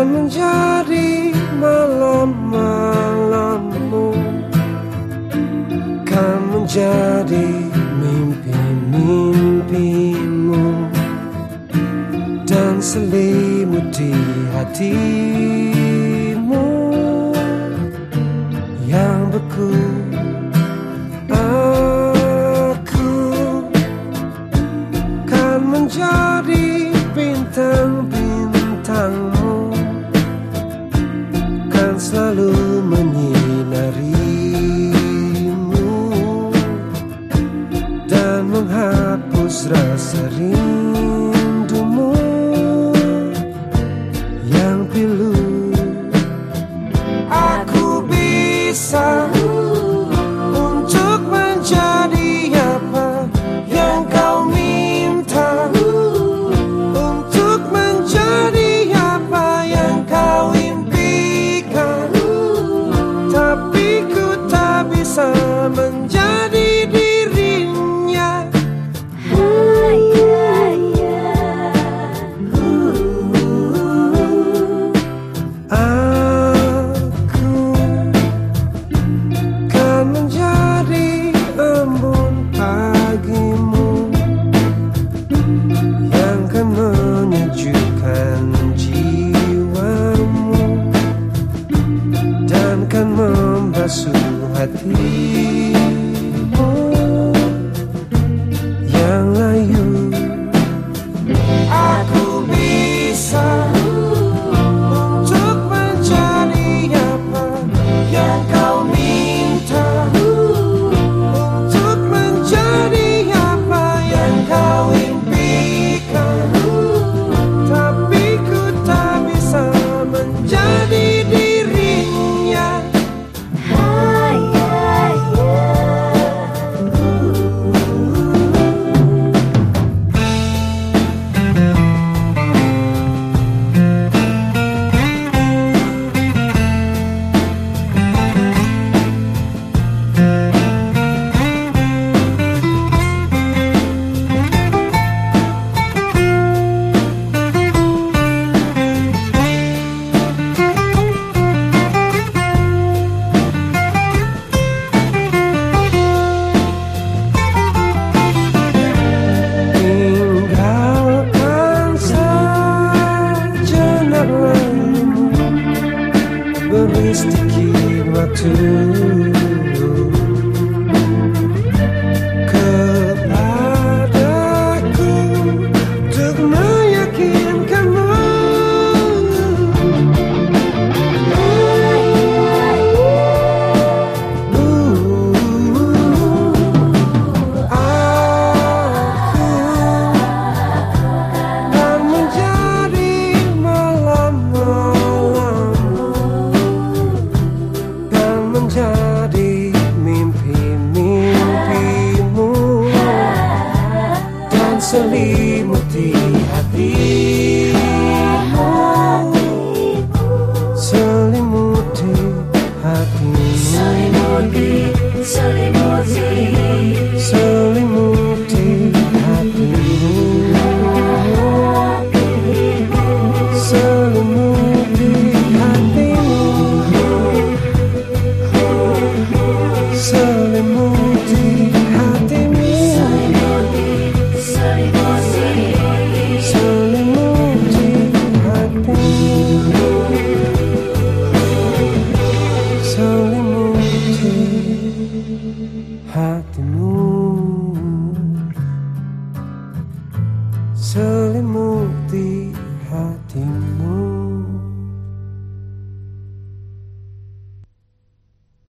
akan menjadi malam-malammu. Kan menjadi mimpi-mimpimu. Dan selimut di hatimu. Yang beku Aku. Kan menjadi bintang hatimu mystic, you are too. Sedikit waktu selimuti selimuti hatimu